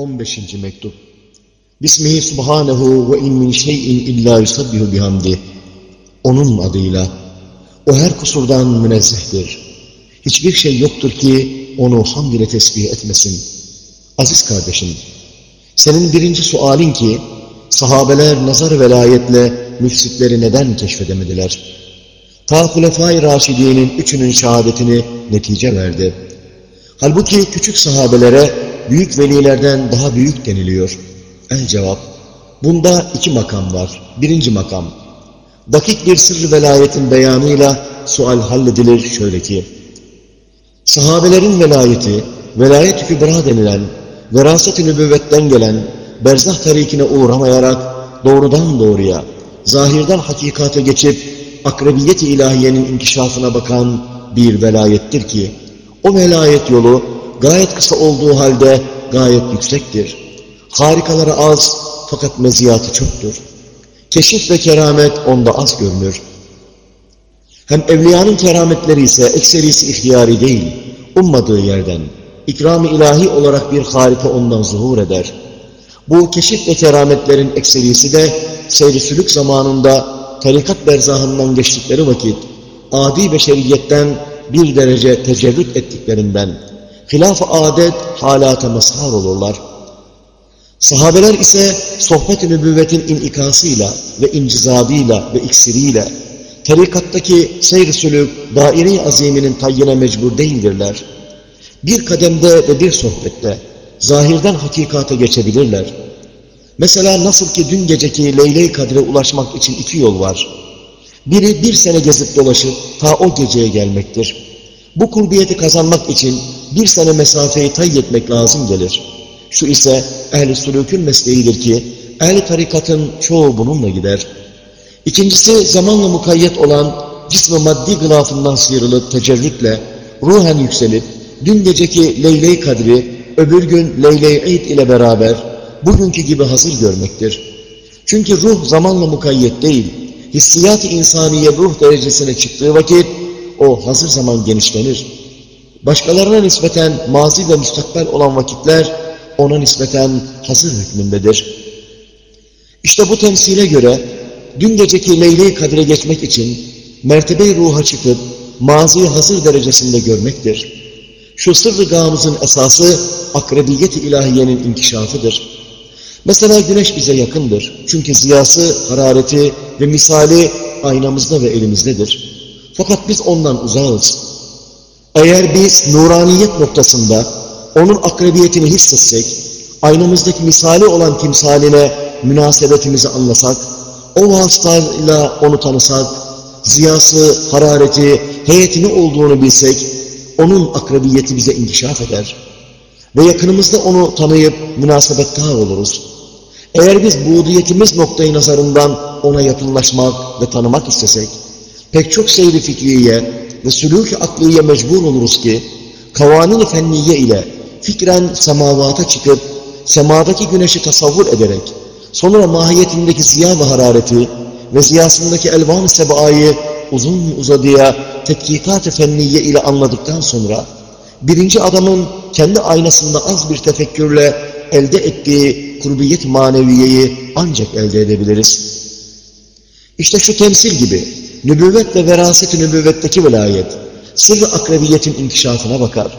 15. mektup Bismihi subhanehu ve in min şeyin illa yusabbihu bihamdi Onun adıyla o her kusurdan münezzehtir. Hiçbir şey yoktur ki onu hamd ile tesbih etmesin. Aziz kardeşim, senin birinci sualin ki sahabeler nazar velayetle müfsitleri neden keşfedemediler? Ta Hulefai Raşidi'nin üçünün şehadetini netice verdi. Halbuki küçük sahabelere büyük velilerden daha büyük deniliyor. El cevap, bunda iki makam var. Birinci makam, dakik bir sırrı velayetin beyanıyla sual halledilir şöyle ki, sahabelerin velayeti, velayet-i kübra denilen, veraset-i nübüvvetten gelen, berzah tarikine uğramayarak doğrudan doğruya, zahirden hakikate geçip, akrebiyet-i ilahiyenin inkişafına bakan bir velayettir ki, o velayet yolu gayet kısa olduğu halde gayet yüksektir. Harikaları az fakat meziyatı çoktur. Keşif ve keramet onda az görünür. Hem evliyanın kerametleri ise ekserisi ihtiyari değil, ummadığı yerden, ikram-ı ilahi olarak bir harika ondan zuhur eder. Bu keşif ve kerametlerin ekserisi de seyri sülük zamanında tarikat berzahından geçtikleri vakit, adi beşeriyetten bir derece tecerrüt ettiklerinden, hilaf-ı adet halata mazhar olurlar. Sahabeler ise sohbet-i nübüvvetin inikasıyla ve incizabıyla ve iksiriyle tarikattaki seyr-i sülük daire-i aziminin tayyine mecbur değildirler. Bir kademde ve bir sohbette zahirden hakikate geçebilirler. Mesela nasıl ki dün geceki Leyle-i Kadre ulaşmak için iki yol var. Biri bir sene gezip dolaşıp ta o geceye gelmektir. Bu kurbiyeti kazanmak için bir sene mesafeyi tay etmek lazım gelir. Şu ise ehli sülükün mesleğidir ki ehli tarikatın çoğu bununla gider. İkincisi zamanla mukayyet olan cismi maddi gılafından sıyrılıp tecerrütle ruhen yükselip dün geceki Leyle-i Kadri öbür gün Leyle-i ile beraber bugünkü gibi hazır görmektir. Çünkü ruh zamanla mukayyet değil, hissiyat-ı insaniye ruh derecesine çıktığı vakit o hazır zaman genişlenir. Başkalarına nispeten mazi ve müstakbel olan vakitler ona nispeten hazır hükmündedir. İşte bu temsile göre dün geceki Leyle-i Kadir'e geçmek için mertebe-i ruha çıkıp maziyi hazır derecesinde görmektir. Şu sırrı gamızın esası akrebiyet-i ilahiyenin inkişafıdır. Mesela güneş bize yakındır. Çünkü ziyası, harareti ve misali aynamızda ve elimizdedir. Fakat biz ondan uzağız. Eğer biz nuraniyet noktasında onun akrebiyetini hissetsek, aynamızdaki misali olan timsaline münasebetimizi anlasak, o vasıtayla onu tanısak, ziyası, harareti, heyetini olduğunu bilsek, onun akrebiyeti bize inkişaf eder. Ve yakınımızda onu tanıyıp münasebettar oluruz. Eğer biz buğdiyetimiz noktayı nazarından ona yakınlaşmak ve tanımak istesek, pek çok seyri fikriye ve sülûk-i akliye mecbur oluruz ki, kavanin-i fenniye ile fikren semavata çıkıp, semadaki güneşi tasavvur ederek, sonra mahiyetindeki ziya ve harareti ve ziyasındaki elvan-ı sebaayı uzun uzadıya tetkikat-ı fenniye ile anladıktan sonra, birinci adamın kendi aynasında az bir tefekkürle elde ettiği kurbiyet maneviyeyi ancak elde edebiliriz. İşte şu temsil gibi, nübüvvet ve veraset-i nübüvvetteki velayet, sırrı akrebiyetin inkişafına bakar.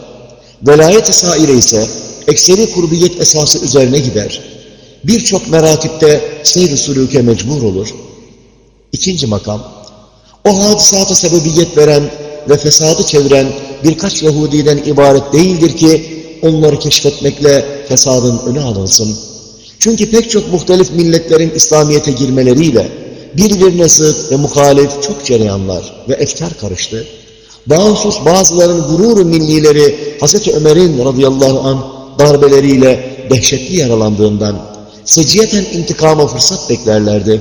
Velayet-i saire ise, ekseri kurbiyet esası üzerine gider. Birçok meratipte seyr-i sülûke mecbur olur. İkinci makam, o hadisata sebebiyet veren ve fesadı çeviren birkaç Yahudiden ibaret değildir ki, onları keşfetmekle fesadın önü alınsın. Çünkü pek çok muhtelif milletlerin İslamiyet'e girmeleriyle birbirine zıt ve muhalif çok cereyanlar ve efkar karıştı. Bağımsız bazıların gurur millileri Hz. Ömer'in radıyallahu an darbeleriyle dehşetli yaralandığından seciyeten intikama fırsat beklerlerdi.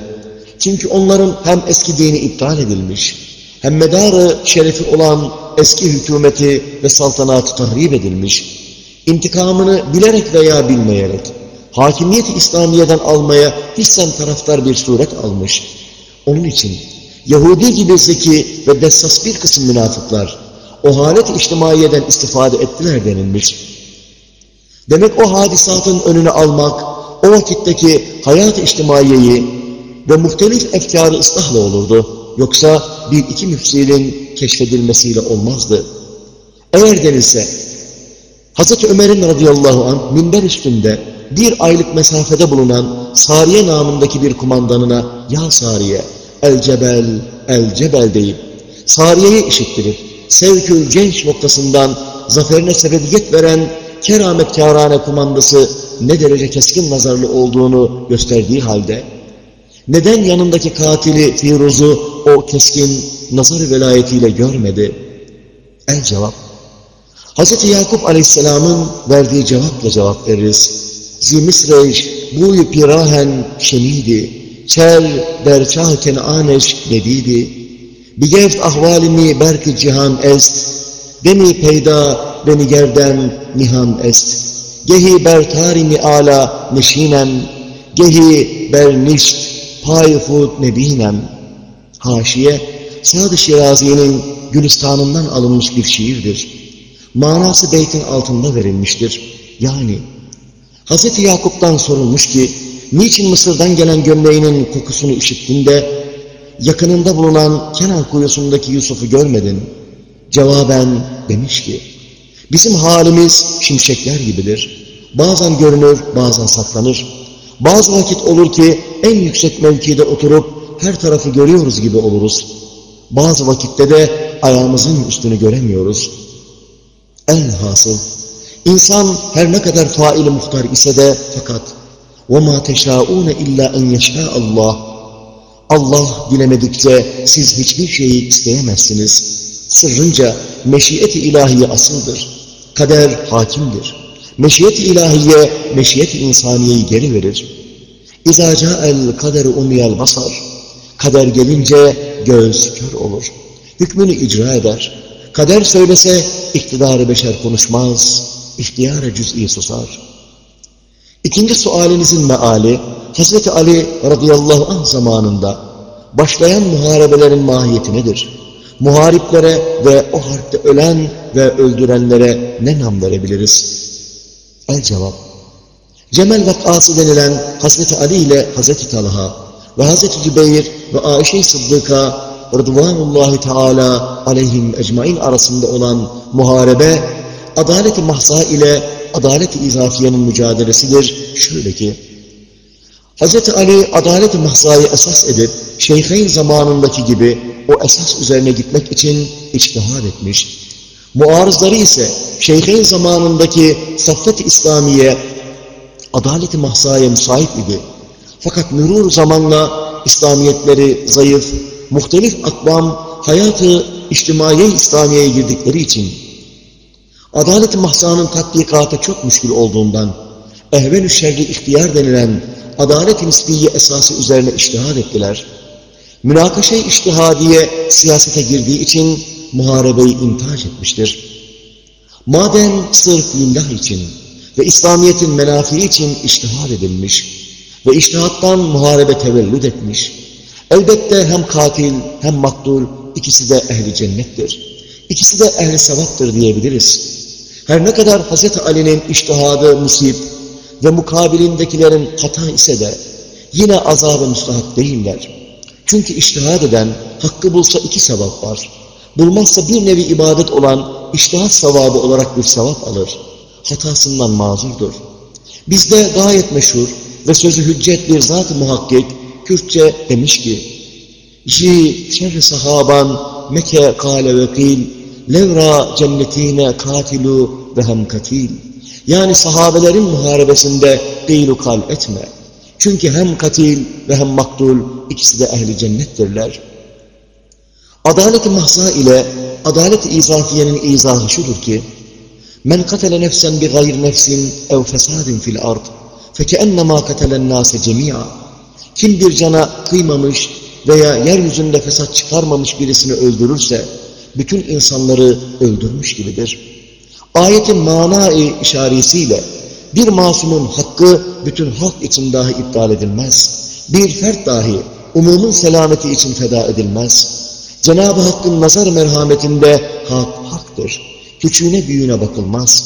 Çünkü onların hem eski dini iptal edilmiş, hem medarı şerefi olan eski hükümeti ve saltanatı tahrip edilmiş, intikamını bilerek veya bilmeyerek, hakimiyet-i İslamiye'den almaya hissen taraftar bir suret almış. Onun için Yahudi gibi zeki ve dessas bir kısım münafıklar o halet-i içtimaiyeden istifade ettiler denilmiş. Demek o hadisatın önünü almak, o vakitteki hayat-ı içtimaiyeyi ve muhtelif efkarı ıslahla olurdu. Yoksa bir iki müfsilin keşfedilmesiyle olmazdı. Eğer denilse, Hz. Ömer'in radıyallahu anh minber üstünde bir aylık mesafede bulunan Sariye namındaki bir kumandanına ya Sariye, el cebel, el cebel deyip Sariye'yi işittirip sevkül genç noktasından zaferine sebebiyet veren kerametkârane kumandası ne derece keskin nazarlı olduğunu gösterdiği halde neden yanındaki katili Firuz'u o keskin nazar velayetiyle görmedi? El cevap. Hz. Yakup Aleyhisselam'ın verdiği cevapla cevap veririz. Zimisreş buy pirahen şemidi, çer derçah kenaneş nedidi, bigeft ahvalimi berk cihan est, beni peyda beni gerden nihan est, gehi bertarimi ala neşinem, gehi bernişt pay hud nebinem. Haşiye, Sad-ı Şirazi'nin Gülistan'ından alınmış bir şiirdir. Manası beytin altında verilmiştir. Yani, Hz. Yakup'tan sorulmuş ki, niçin Mısır'dan gelen gömleğinin kokusunu işittin de, yakınında bulunan Kenan kuyusundaki Yusuf'u görmedin? Cevaben demiş ki, bizim halimiz şimşekler gibidir. Bazen görünür, bazen saklanır. Bazı vakit olur ki en yüksek mevkide oturup her tarafı görüyoruz gibi oluruz. Bazı vakitte de ayağımızın üstünü göremiyoruz. Elhasıl insan her ne kadar faili muhtar ise de fakat وَمَا تَشَاءُونَ اِلَّا اَنْ يَشَاءَ Allah Allah dilemedikçe siz hiçbir şeyi isteyemezsiniz. Sırrınca meşiyet-i ilahiye asıldır. Kader hakimdir. Meşiyet-i ilahiye, meşiyet-i insaniyeyi geri verir. اِذَا جَاءَ الْقَدَرُ اُمِيَ basar. Kader gelince göz kör olur. Hükmünü icra eder. Kader söylese iktidarı beşer konuşmaz. İhtiyar-ı cüz'i susar. İkinci sualinizin meali, Hz. Ali radıyallahu anh zamanında başlayan muharebelerin mahiyeti nedir? Muhariplere ve o harpte ölen ve öldürenlere ne nam verebiliriz? El cevap. Cemel vakası denilen Hazreti Ali ile Hazreti Talha ve Hazreti Zübeyir ve Ayşe-i Sıddık'a Rıdvanullahi Teala aleyhim ecmain arasında olan muharebe, adalet-i mahsa ile adalet-i izafiyenin mücadelesidir. Şöyle ki, Hz. Ali adalet-i mahzayı esas edip, şeyheyn zamanındaki gibi o esas üzerine gitmek için içtihad etmiş. Muarızları ise şeyheyn zamanındaki saffet-i İslamiye, adalet-i mahzaya müsait idi. Fakat mürur zamanla İslamiyetleri zayıf, muhtelif akvam hayatı içtimaiye İslamiye'ye girdikleri için adalet-i mahzanın tatbikatı çok müşkül olduğundan ehven-ü şerri ihtiyar denilen adalet-i nisbiye esası üzerine iştihad ettiler. Münakaşa-i iştihadiye siyasete girdiği için muharebeyi intihac etmiştir. Madem sırf lillah için ve İslamiyet'in menafii için iştihad edilmiş ve iştihattan muharebe tevellüd etmiş, elbette hem katil hem maktul ikisi de ehli cennettir. İkisi de ehli sevaptır diyebiliriz. Her ne kadar Hz. Ali'nin iştihadı musib ve mukabilindekilerin hata ise de yine azabı müstahak değiller. Çünkü iştihad eden hakkı bulsa iki sevap var. Bulmazsa bir nevi ibadet olan iştihat sevabı olarak bir sevap alır. Hatasından mazurdur. Bizde gayet meşhur ve sözü hüccet bir zat-ı muhakkik Kürtçe demiş ki Ji şerri sahaban meke kâle vekil levra cennetine katilu ve hem katil. Yani sahabelerin muharebesinde gıylu kal etme. Çünkü hem katil ve hem maktul ikisi de ehli cennettirler. Adalet-i mahza ile adalet-i izafiyenin izahı şudur ki, Men katele nefsen bi gayr nefsin ev fesadin fil ard, fekeennemâ katelen nâse cemî'a. Kim bir cana kıymamış veya yeryüzünde fesat çıkarmamış birisini öldürürse, bütün insanları öldürmüş gibidir. Ayetin mana-i işaresiyle bir masumun hakkı bütün halk için dahi iptal edilmez. Bir fert dahi umumun selameti için feda edilmez. Cenab-ı Hakk'ın nazar merhametinde hak haktır. Küçüğüne büyüğüne bakılmaz.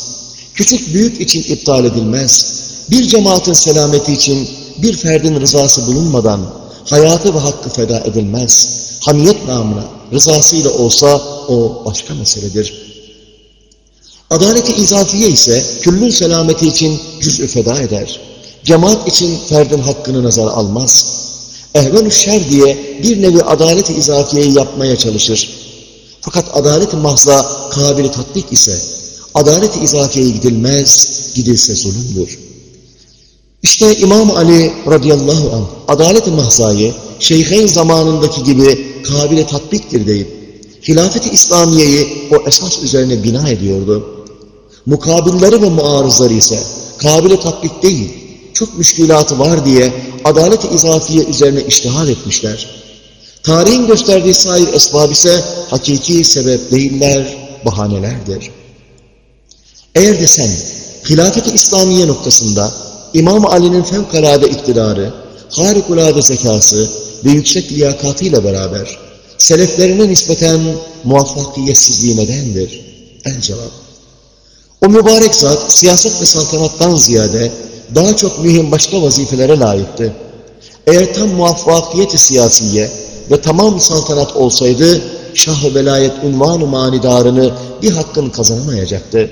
Küçük büyük için iptal edilmez. Bir cemaatin selameti için bir ferdin rızası bulunmadan hayatı ve hakkı feda edilmez. Hamiyet namına rızasıyla olsa o başka meseledir. Adaleti izafiye ise küllün selameti için cüz'ü feda eder. Cemaat için ferdin hakkını nazar almaz. Ehven-ü şer diye bir nevi adalet-i izafiyeyi yapmaya çalışır. Fakat adalet-i mahza kabili tatbik ise adalet-i izafiyeye gidilmez, gidilse zulümdür. İşte İmam Ali radıyallahu anh adalet-i mahzayı şeyheyn zamanındaki gibi kabile tatbiktir deyip hilafet-i İslamiye'yi o esas üzerine bina ediyordu. Mukabilleri ve muarızları ise kabile tatbik değil, çok müşkilatı var diye adalet-i izafiye üzerine iştihar etmişler. Tarihin gösterdiği sair esbab ise hakiki sebep değiller, bahanelerdir. Eğer de sen hilafet-i İslamiye noktasında İmam Ali'nin fevkalade iktidarı, harikulade zekası ve yüksek liyakatıyla beraber seleflerine nispeten muvaffakiyetsizliği nedendir? El cevap. O mübarek zat siyaset ve saltanattan ziyade daha çok mühim başka vazifelere layıktı. Eğer tam muvaffakiyet-i siyasiye ve tamam saltanat olsaydı şah-ı velayet unvan-ı manidarını bir hakkın kazanamayacaktı.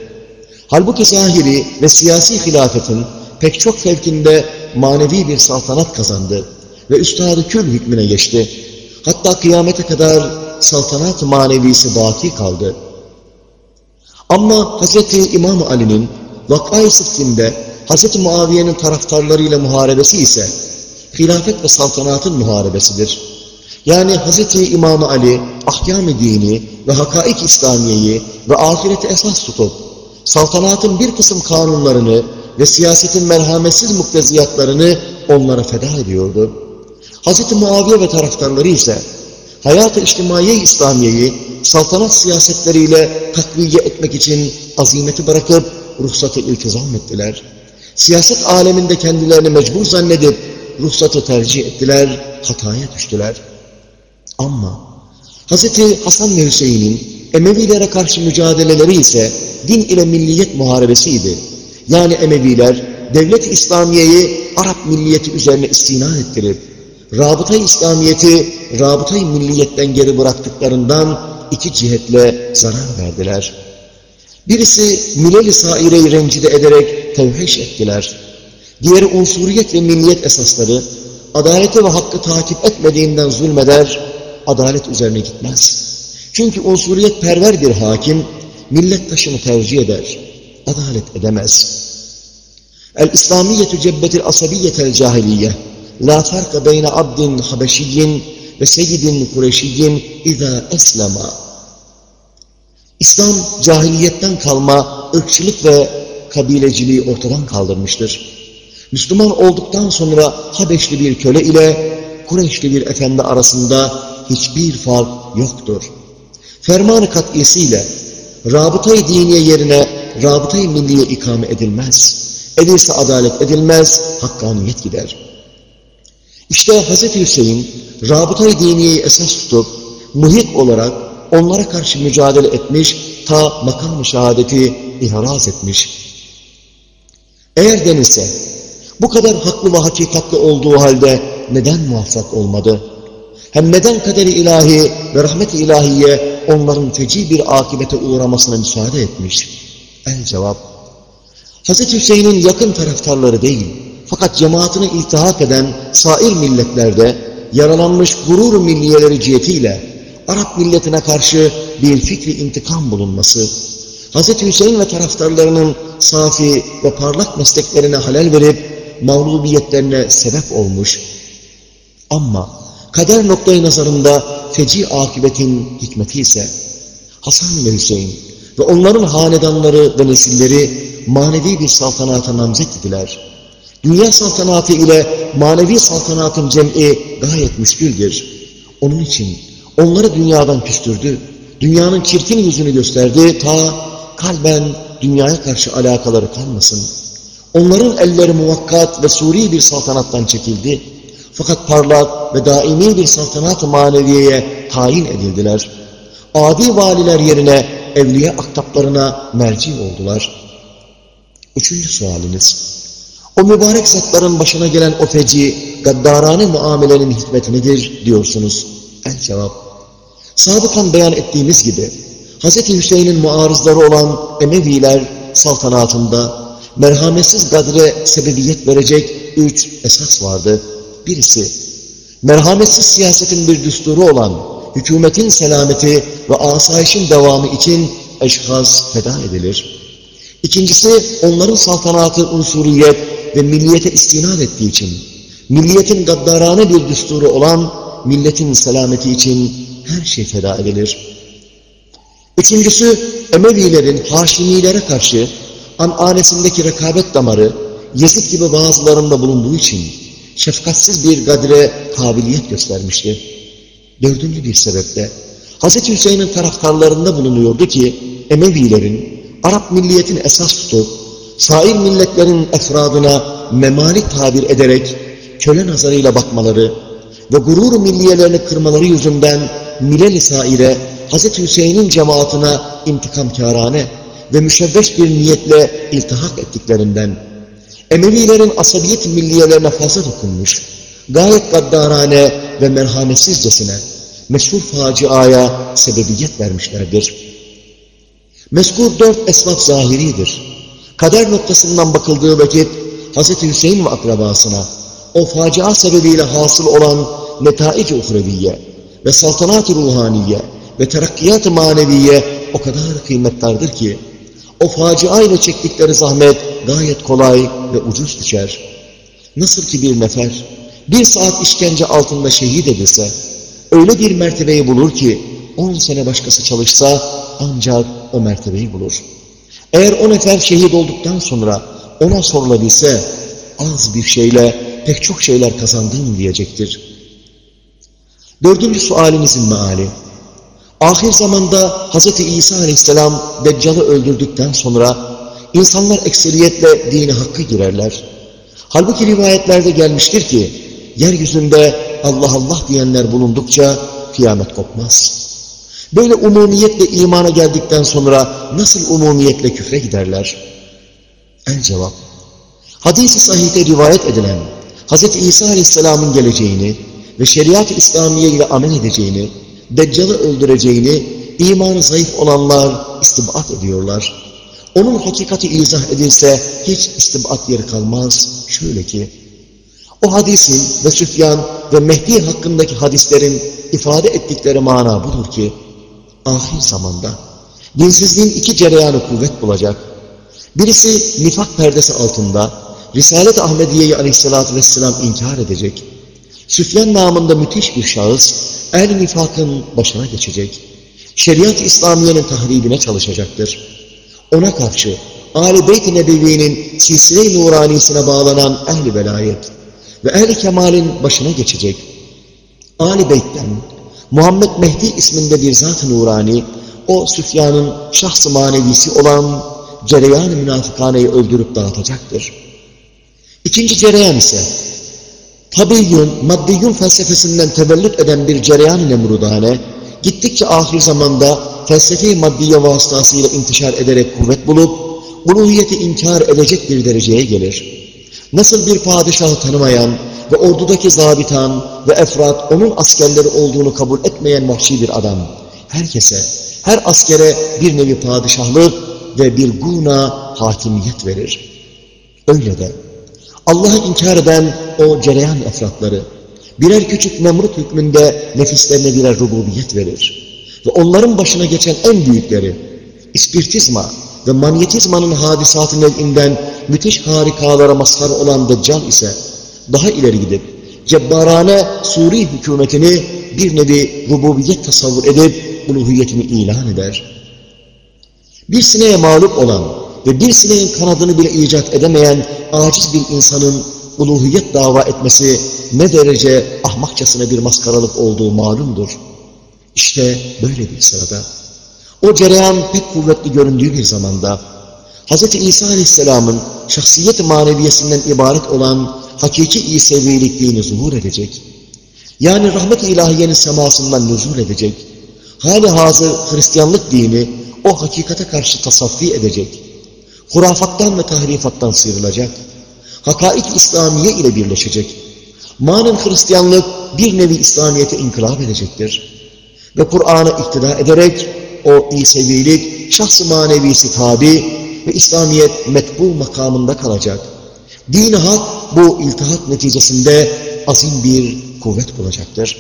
Halbuki zahiri ve siyasi hilafetin pek çok fevkinde manevi bir saltanat kazandı ve üstad-ı kül hükmüne geçti. Hatta kıyamete kadar saltanat manevisi baki kaldı. Ama Hz. İmam Ali'nin vakay sıffinde Hz. Muaviye'nin taraftarlarıyla muharebesi ise hilafet ve saltanatın muharebesidir. Yani Hz. İmam Ali ahkam-ı dini ve hakaik İslamiye'yi ve ahireti esas tutup saltanatın bir kısım kanunlarını ve siyasetin merhametsiz mukteziyatlarını onlara feda ediyordu. Hz. Muaviye ve taraftarları ise hayat-ı içtimaiye İslamiye'yi saltanat siyasetleriyle takviye etmek için azimeti bırakıp ruhsatı iltizam ettiler. Siyaset aleminde kendilerini mecbur zannedip ruhsatı tercih ettiler, hataya düştüler. Ama Hz. Hasan ve Hüseyin'in Emevilere karşı mücadeleleri ise din ile milliyet muharebesiydi. Yani Emeviler devlet-i İslamiye'yi Arap milliyeti üzerine istina ettirip rabıta-i İslamiyet'i rabıta-i milliyetten geri bıraktıklarından iki cihetle zarar verdiler. Birisi milel-i saireyi rencide ederek tevheş ettiler. Diğeri unsuriyet ve milliyet esasları adaleti ve hakkı takip etmediğinden zulmeder, adalet üzerine gitmez. Çünkü unsuriyet perver bir hakim, millet taşını tercih eder, adalet edemez. El-İslamiyetu cebbetil asabiyetel cahiliye, la farka beyne abdin habeşiyyin ve seyyidin kureşiyyin izâ eslema. İslam cahiliyetten kalma ırkçılık ve kabileciliği ortadan kaldırmıştır. Müslüman olduktan sonra Habeşli bir köle ile Kureyşli bir efendi arasında hiçbir fark yoktur. Ferman-ı kat'isiyle rabıtayı diniye yerine rabıtayı milliye ikame edilmez. Edilse adalet edilmez, hakkaniyet gider. İşte Hz. Hüseyin rabıtayı diniyeyi esas tutup muhik olarak onlara karşı mücadele etmiş, ta makam-ı şehadeti ihraz etmiş. Eğer denilse, bu kadar haklı ve hakikatli olduğu halde neden muvaffak olmadı? Hem neden kaderi ilahi ve rahmet-i ilahiye onların feci bir akibete uğramasına müsaade etmiş? El cevap, Hz. Hüseyin'in yakın taraftarları değil, fakat cemaatine iltihak eden sair milletlerde yaralanmış gurur milliyeleri cihetiyle Arap milletine karşı bir fikri intikam bulunması, Hz. Hüseyin ve taraftarlarının safi ve parlak mesleklerine halel verip mağlubiyetlerine sebep olmuş. Ama kader noktayı nazarında feci akıbetin hikmeti ise Hasan ve Hüseyin ve onların hanedanları ve nesilleri manevi bir saltanata namzet idiler. Dünya saltanatı ile manevi saltanatın cem'i gayet müşküldür. Onun için onları dünyadan küstürdü. Dünyanın çirkin yüzünü gösterdi ta kalben dünyaya karşı alakaları kalmasın. Onların elleri muvakkat ve suri bir saltanattan çekildi. Fakat parlak ve daimi bir saltanat-ı maneviyeye tayin edildiler. Adi valiler yerine evliya aktaplarına merci oldular. Üçüncü sualiniz. O mübarek zatların başına gelen o feci, gaddarane muamelenin hikmeti nedir diyorsunuz. El cevap. Sabıkan beyan ettiğimiz gibi, Hz. Hüseyin'in muarızları olan Emeviler saltanatında merhametsiz gadre sebebiyet verecek üç esas vardı. Birisi, merhametsiz siyasetin bir düsturu olan hükümetin selameti ve asayişin devamı için eşhas feda edilir. İkincisi, onların saltanatı unsuriyet ve milliyete istinad ettiği için, milliyetin gaddarane bir düsturu olan milletin selameti için her şey feda edilir. Üçüncüsü, Emevilerin Haşimilere karşı ananesindeki rekabet damarı Yezid gibi bazılarında bulunduğu için şefkatsiz bir gadre kabiliyet göstermişti. Dördüncü bir sebeple Hz. Hüseyin'in taraftarlarında bulunuyordu ki Emevilerin Arap milliyetin esas tutup sair milletlerin efradına memalik tabir ederek köle nazarıyla bakmaları ve gurur milliyelerini kırmaları yüzünden milel-i saire Hz. Hüseyin'in cemaatine intikamkârane ve müşevveş bir niyetle iltihak ettiklerinden Emevilerin asabiyet milliyelerine fazla dokunmuş, gayet gaddarane ve merhametsizcesine meşhur faciaya sebebiyet vermişlerdir. Meskur dört esvaf zahiridir. Kader noktasından bakıldığı vakit Hz. Hüseyin ve akrabasına o facia sebebiyle hasıl olan netaic-i uhreviye ve saltanat-ı ruhaniye ve terakkiyat-ı maneviye o kadar kıymettardır ki o facia ile çektikleri zahmet gayet kolay ve ucuz düşer. Nasıl ki bir nefer bir saat işkence altında şehit edilse öyle bir mertebeyi bulur ki on sene başkası çalışsa ancak o mertebeyi bulur. Eğer o nefer şehit olduktan sonra ona sorulabilse az bir şeyle pek çok şeyler kazandın diyecektir. Dördüncü sualinizin meali. Ahir zamanda Hz. İsa aleyhisselam Deccal'ı öldürdükten sonra insanlar ekseriyetle dini hakkı girerler. Halbuki rivayetlerde gelmiştir ki yeryüzünde Allah Allah diyenler bulundukça kıyamet kopmaz. Böyle umumiyetle imana geldikten sonra nasıl umumiyetle küfre giderler? El cevap. Hadis-i sahihte rivayet edilen Hz. İsa Aleyhisselam'ın geleceğini ve şeriat-ı İslamiye ile amel edeceğini, Deccal'ı öldüreceğini imanı zayıf olanlar istibat ediyorlar. Onun hakikati izah edilse hiç istibat yeri kalmaz. Şöyle ki, o hadisin ve Süfyan ve Mehdi hakkındaki hadislerin ifade ettikleri mana budur ki, ahir zamanda dinsizliğin iki cereyanı kuvvet bulacak. Birisi nifak perdesi altında Risalet-i Ahmediye'yi aleyhissalatü vesselam inkar edecek. Süfyan namında müthiş bir şahıs el nifakın başına geçecek. Şeriat-ı İslamiye'nin tahribine çalışacaktır. Ona karşı Ali Beyt-i Nebevi'nin silsile-i nuranisine bağlanan ehli velayet ve ehli kemalin başına geçecek. Ali Beyt'ten Muhammed Mehdi isminde bir zat-ı nurani, o Süfyan'ın şahs-ı manevisi olan cereyan-ı münafıkaneyi öldürüp dağıtacaktır. İkinci cereyan ise, tabiyyun, maddiyun felsefesinden tevellüt eden bir cereyan-ı nemrudane, gittikçe ahir zamanda felsefi maddiye vasıtasıyla intişar ederek kuvvet bulup, uluhiyeti inkar edecek bir dereceye gelir. Nasıl bir padişahı tanımayan, ve ordudaki zabitan ve efrat onun askerleri olduğunu kabul etmeyen vahşi bir adam. Herkese, her askere bir nevi padişahlık ve bir guna hakimiyet verir. Öyle de Allah'ı inkar eden o cereyan efratları birer küçük Nemrut hükmünde nefislerine birer rububiyet verir. Ve onların başına geçen en büyükleri ispirtizma ve manyetizmanın hadisatı nev'inden müthiş harikalara mazhar olan Deccal ise daha ileri gidip cebbarane Suri hükümetini bir nevi rububiyet tasavvur edip uluhiyetini ilan eder. Bir sineğe mağlup olan ve bir sineğin kanadını bile icat edemeyen aciz bir insanın uluhiyet dava etmesi ne derece ahmakçasına bir maskaralık olduğu malumdur. İşte böyle bir sırada. O cereyan pek kuvvetli göründüğü bir zamanda Hz. İsa Aleyhisselam'ın şahsiyet maneviyesinden ibaret olan hakiki İsevilikliğini zuhur edecek. Yani rahmet-i ilahiyenin semasından nüzul edecek. Hali hazır Hristiyanlık dini o hakikate karşı tasaffi edecek. hurafattan ve tahrifattan sıyrılacak, hakaik İslamiye ile birleşecek. Manen Hristiyanlık bir nevi İslamiyet'e inkılap edecektir. Ve Kur'an'a iktida ederek o İsevilik, şahs-ı manevisi tabi ve İslamiyet metbu makamında kalacak. Din-i hak bu iltihat neticesinde azim bir kuvvet bulacaktır.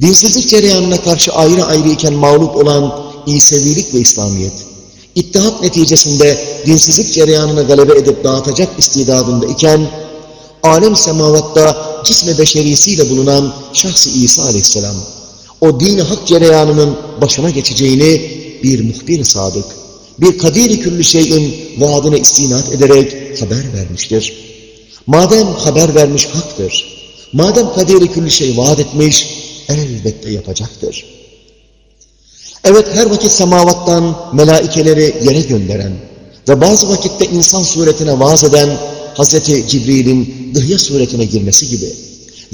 Dinsizlik cereyanına karşı ayrı ayrı iken mağlup olan İsevilik ve İslamiyet, İttihat neticesinde dinsizlik cereyanını galebe edip dağıtacak istidadında iken, alem semavatta cisme beşerisiyle bulunan şahsı İsa aleyhisselam, o din hak cereyanının başına geçeceğini bir muhbir sadık, bir kadiri küllü şeyin vaadine istinat ederek haber vermiştir. Madem haber vermiş haktır, madem kadiri küllü şey vaat etmiş, elbette yapacaktır. Evet her vakit semavattan melaikeleri yere gönderen ve bazı vakitte insan suretine vaaz eden Hz. Cibril'in dıhya suretine girmesi gibi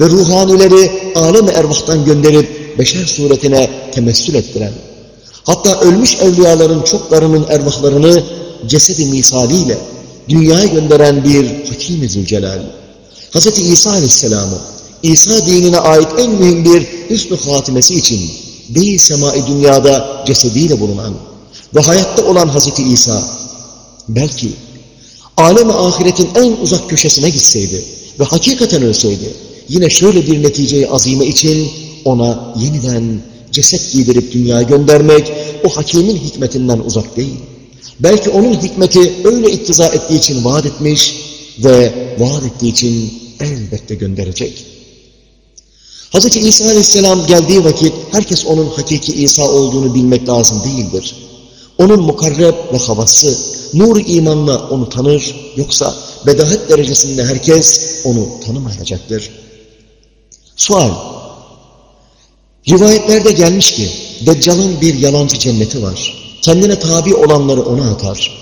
ve ruhanileri alem-i ervahtan gönderip beşer suretine temessül ettiren, hatta ölmüş evliyaların çoklarının ervahlarını cesedi misaliyle dünyaya gönderen bir Hakim-i Zülcelal, Hz. İsa Aleyhisselam'ı İsa dinine ait en mühim bir hüsnü hatimesi için değil semai dünyada cesediyle bulunan ve hayatta olan Hazreti İsa belki alem ahiretin en uzak köşesine gitseydi ve hakikaten ölseydi yine şöyle bir neticeyi azime için ona yeniden ceset giydirip dünyaya göndermek o hakimin hikmetinden uzak değil. Belki onun hikmeti öyle iktiza ettiği için vaat etmiş ve vaat ettiği için elbette gönderecek. Hz. İsa aleyhisselam geldiği vakit herkes onun hakiki İsa olduğunu bilmek lazım değildir. Onun mukarreb ve havası, nur imanla onu tanır, yoksa bedahet derecesinde herkes onu tanımayacaktır. Sual Rivayetlerde gelmiş ki, Deccal'ın bir yalancı cenneti var. Kendine tabi olanları ona atar.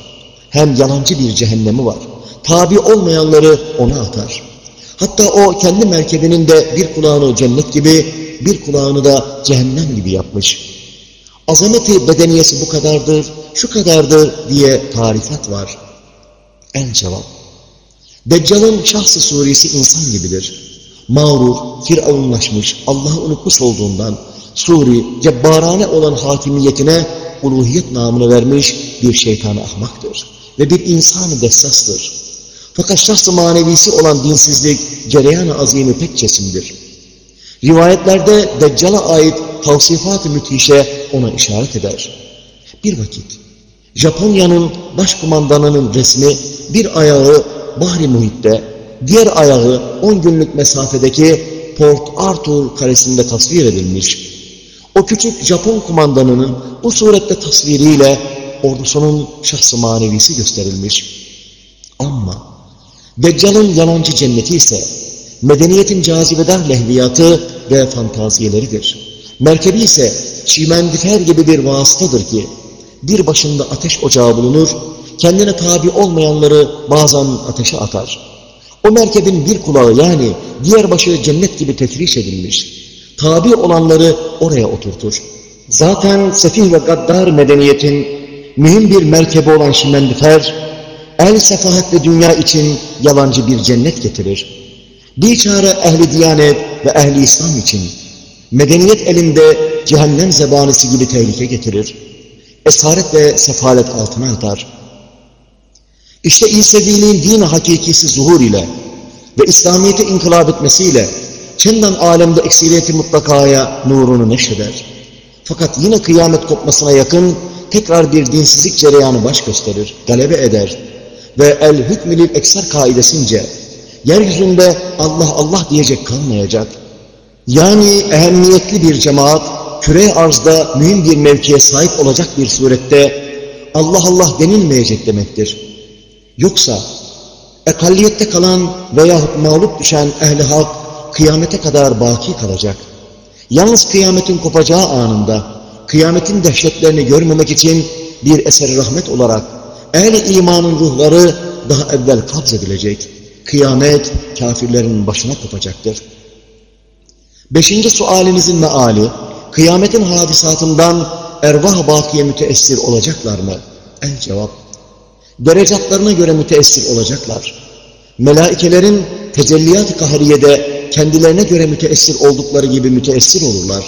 Hem yalancı bir cehennemi var. Tabi olmayanları ona atar. Hatta o kendi merkebinin de bir kulağını cennet gibi, bir kulağını da cehennem gibi yapmış. Azameti bedeniyesi bu kadardır, şu kadardır diye tarifat var. En cevap. Deccal'ın şahsı suresi insan gibidir. Mağrur, firavunlaşmış, Allah'ı unutmuş olduğundan suri, cebbarane olan hakimiyetine uluhiyet namını vermiş bir şeytanı ahmaktır. Ve bir insanı dessastır. Fakat şahs manevisi olan dinsizlik cereyan-ı azimi pek cesimdir. Rivayetlerde Deccal'a ait tavsifat-ı müthişe ona işaret eder. Bir vakit Japonya'nın başkumandanının resmi bir ayağı Bahri Muhit'te, diğer ayağı 10 günlük mesafedeki Port Arthur karesinde tasvir edilmiş. O küçük Japon kumandanının bu surette tasviriyle ordusunun şahsı manevisi gösterilmiş. Ama Deccal'ın yalancı cenneti ise medeniyetin cazibedar lehviyatı ve fantaziyeleridir. Merkebi ise çimendifer gibi bir vasıtadır ki bir başında ateş ocağı bulunur, kendine tabi olmayanları bazen ateşe atar. O merkebin bir kulağı yani diğer başı cennet gibi tefriş edilmiş. Tabi olanları oraya oturtur. Zaten sefih ve gaddar medeniyetin mühim bir merkebi olan şimendifer, el sefahat ve dünya için yalancı bir cennet getirir. Biçare ehli diyanet ve ehli İslam için medeniyet elinde cehennem zebanisi gibi tehlike getirir. Esaret ve sefalet altına atar. İşte İseviliğin din hakikisi zuhur ile ve İslamiyet'e inkılap etmesiyle çendan alemde eksiliyeti mutlakaya nurunu neşreder. Fakat yine kıyamet kopmasına yakın tekrar bir dinsizlik cereyanı baş gösterir, galebe eder ve el hükmülül ekser kaidesince yeryüzünde Allah Allah diyecek kalmayacak. Yani ehemmiyetli bir cemaat küre arzda mühim bir mevkiye sahip olacak bir surette Allah Allah denilmeyecek demektir. Yoksa ekalliyette kalan veyahut mağlup düşen ehli halk kıyamete kadar baki kalacak. Yalnız kıyametin kopacağı anında kıyametin dehşetlerini görmemek için bir eser rahmet olarak ehli imanın ruhları daha evvel kabz edilecek. Kıyamet kafirlerin başına kopacaktır. Beşinci sualinizin meali, kıyametin hadisatından ervah bakiye müteessir olacaklar mı? El cevap, Derecatlarına göre müteessir olacaklar. Melaikelerin tecelliyat-ı kahriyede kendilerine göre müteessir oldukları gibi müteessir olurlar.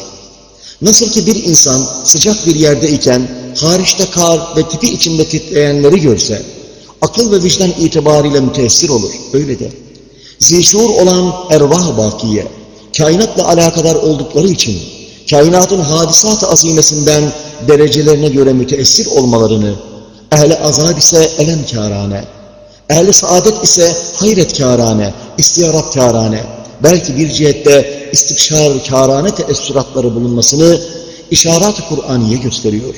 Nasıl ki bir insan sıcak bir yerde iken hariçte kar ve tipi içinde titreyenleri görse, akıl ve vicdan itibariyle müteessir olur. Öyle de. Zişur olan ervah bakiye, kainatla alakadar oldukları için, kainatın hadisat-ı azimesinden derecelerine göre müteessir olmalarını, ehli azab ise elemkârâne, ehli saadet ise hayretkârâne, istiyaratkarane, belki bir cihette istibşar kârane teessüratları bulunmasını işaret-i Kur'aniye gösteriyor.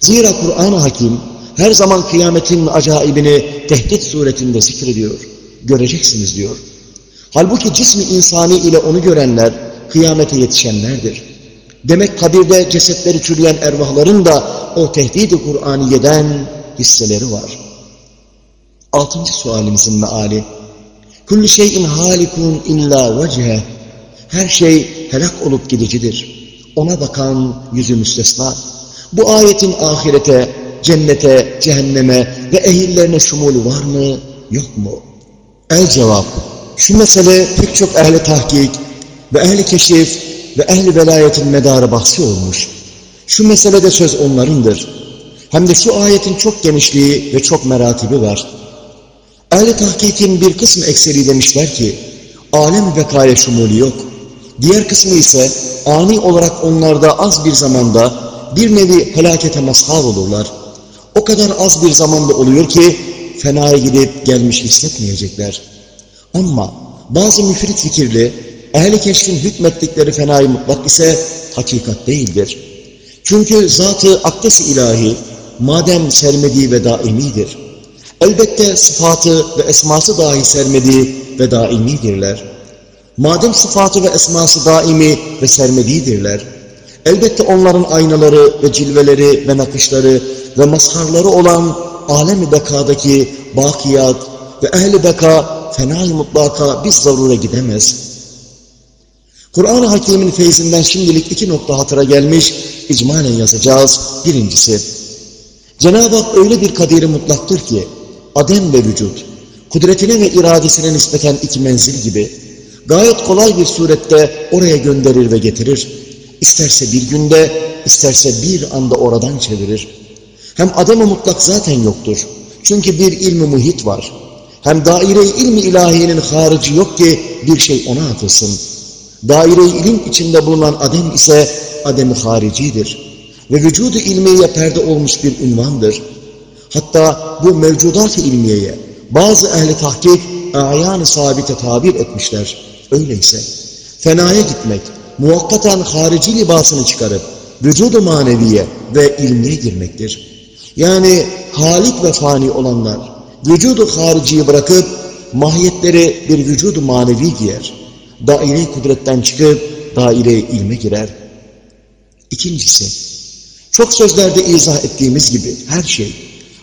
Zira Kur'an-ı Hakim her zaman kıyametin acayibini tehdit suretinde zikrediyor. Göreceksiniz diyor. Halbuki cismi insani ile onu görenler kıyamete yetişenlerdir. Demek kabirde cesetleri çürüyen ervahların da o tehdid-i Kur'aniye'den hisseleri var. Altıncı sualimizin meali. Kulli şeyin halikun illa vecihe. Her şey helak olup gidicidir. Ona bakan yüzü müstesna. Bu ayetin ahirete, cennete, cehenneme ve ehillerine şumulu var mı, yok mu? El cevap. Şu mesele pek çok ehli tahkik ve ehli keşif ve ehli velayetin medarı bahsi olmuş. Şu meselede söz onlarındır. Hem de şu ayetin çok genişliği ve çok meratibi var. Ehli tahkikin bir kısmı ekseri demişler ki, alem bekaya şumuli yok. Diğer kısmı ise ani olarak onlarda az bir zamanda bir nevi helakete mazhar olurlar. O kadar az bir zamanda oluyor ki fenaya gidip gelmiş hissetmeyecekler. Ama bazı müfrit fikirli, ehli keşfin hükmettikleri fenayı mutlak ise hakikat değildir. Çünkü zatı akdes ilahi madem sermediği ve daimidir. Elbette sıfatı ve esması dahi sermediği ve daimidirler. Madem sıfatı ve esması daimi ve sermediğidirler, elbette onların aynaları ve cilveleri ve nakışları ve mazharları olan alem-i bekadaki bakiyat ve ehli beka fenay mutlaka biz zarure gidemez. Kur'an-ı Hakim'in feyzinden şimdilik iki nokta hatıra gelmiş, icmalen yazacağız. Birincisi, Cenab-ı Hak öyle bir kadiri mutlaktır ki, adem ve vücut, kudretine ve iradesine nispeten iki menzil gibi, gayet kolay bir surette oraya gönderir ve getirir. İsterse bir günde, isterse bir anda oradan çevirir. Hem adem-i mutlak zaten yoktur. Çünkü bir ilmi muhit var. Hem daire-i ilmi ilahiyenin harici yok ki bir şey ona atılsın. Daire-i ilim içinde bulunan adem ise ademi haricidir. Ve vücudu ilmiye perde olmuş bir ünvandır. Hatta bu mevcudat-ı ilmiyeye bazı ehli tahkik ayan-ı sabite tabir etmişler. Öyleyse fenaya gitmek, muvakkaten harici libasını çıkarıp vücudu maneviye ve ilmiye girmektir. Yani halik ve fani olanlar vücudu hariciyi bırakıp mahiyetleri bir vücudu manevi giyer. Daire-i kudretten çıkıp daire-i ilme girer. İkincisi, çok sözlerde izah ettiğimiz gibi her şey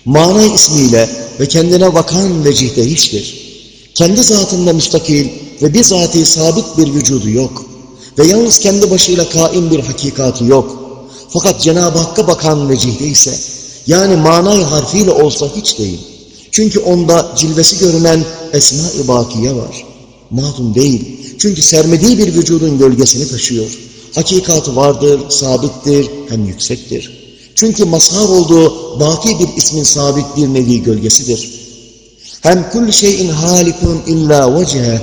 mana ismiyle ve kendine vakan vecihde hiçtir. Kendi zatında müstakil ve bir zati sabit bir vücudu yok. Ve yalnız kendi başıyla kaim bir hakikati yok. Fakat Cenab-ı Hakk'a bakan vecihde ise yani manay harfiyle olsa hiç değil. Çünkü onda cilvesi görünen esma-i bakiye var. Malum değil. Çünkü sermediği bir vücudun gölgesini taşıyor. Hakikatı vardır, sabittir, hem yüksektir. Çünkü mazhar olduğu baki bir ismin sabit bir nevi gölgesidir. Hem kulli şeyin halikun illa vecihe.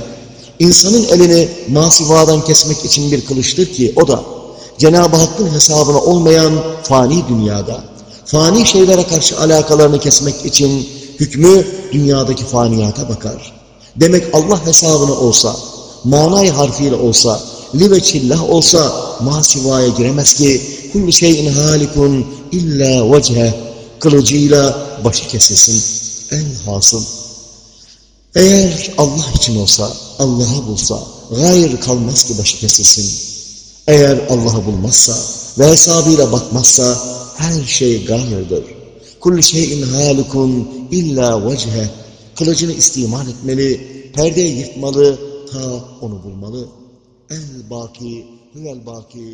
İnsanın elini masivadan kesmek için bir kılıçtır ki o da Cenab-ı Hakk'ın hesabına olmayan fani dünyada, fani şeylere karşı alakalarını kesmek için hükmü dünyadaki faniyata bakar. Demek Allah hesabına olsa, manay harfiyle olsa, li ve çillah olsa masivaya giremez ki kulli şeyin halikun illa vecihe kılıcıyla başı kesilsin. En hasıl. Eğer Allah için olsa, Allah'ı bulsa, gayr kalmaz ki başı kesilsin. Eğer Allah'ı bulmazsa ve hesabıyla bakmazsa her şey gayrdır. Kulli şeyin halikun illa vecihe. Kılıcını istimal etmeli, perdeyi yırtmalı, ta onu bulmalı. El baki, huvel baki.